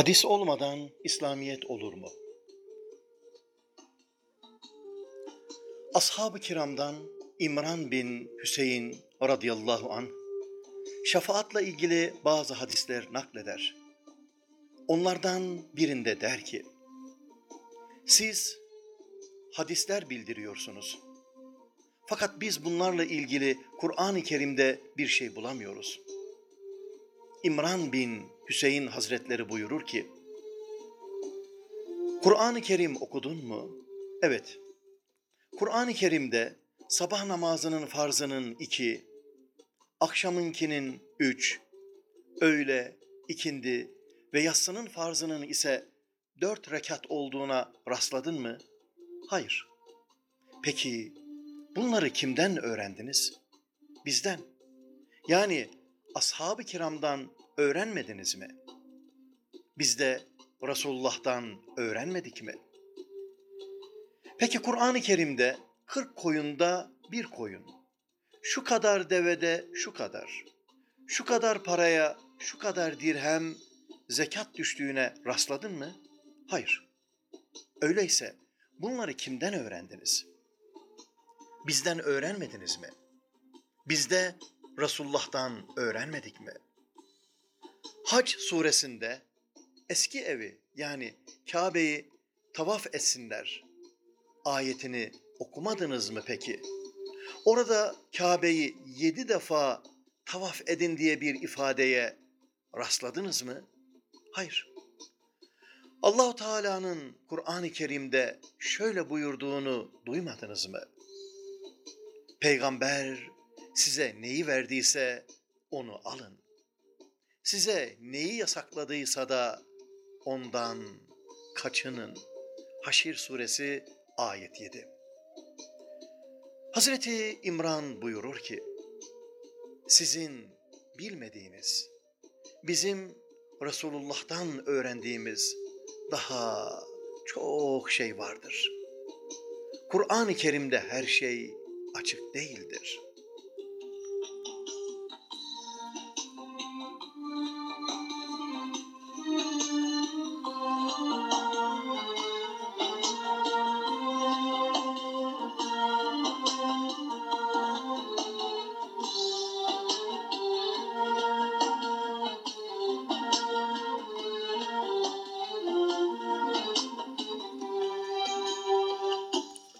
Hadis olmadan İslamiyet olur mu? Ashab-ı kiramdan İmran bin Hüseyin radıyallahu an şefaatla ilgili bazı hadisler nakleder. Onlardan birinde der ki, siz hadisler bildiriyorsunuz. Fakat biz bunlarla ilgili Kur'an-ı Kerim'de bir şey bulamıyoruz. İmran bin Hüseyin Hazretleri buyurur ki, Kur'an-ı Kerim okudun mu? Evet. Kur'an-ı Kerim'de sabah namazının farzının iki, akşamınkinin üç, öğle, ikindi ve yatsının farzının ise dört rekat olduğuna rastladın mı? Hayır. Peki bunları kimden öğrendiniz? Bizden. Yani ashab-ı kiramdan öğrenmediniz mi? Biz de Resulullah'tan öğrenmedik mi? Peki Kur'an-ı Kerim'de 40 koyunda bir koyun, şu kadar devede şu kadar, şu kadar paraya şu kadar dirhem zekat düştüğüne rastladın mı? Hayır. Öyleyse bunları kimden öğrendiniz? Bizden öğrenmediniz mi? Biz de Resulullah'tan öğrenmedik mi? Hac suresinde eski evi yani Kabe'yi tavaf etsinler ayetini okumadınız mı peki? Orada Kabe'yi yedi defa tavaf edin diye bir ifadeye rastladınız mı? Hayır. Allahu Teala'nın Kur'an-ı Kerim'de şöyle buyurduğunu duymadınız mı? Peygamber size neyi verdiyse onu alın. Size neyi yasakladıysa da ondan kaçının. Haşir suresi ayet 7. Hazreti İmran buyurur ki, sizin bilmediğiniz, bizim Resulullah'tan öğrendiğimiz daha çok şey vardır. Kur'an-ı Kerim'de her şey açık değildir.''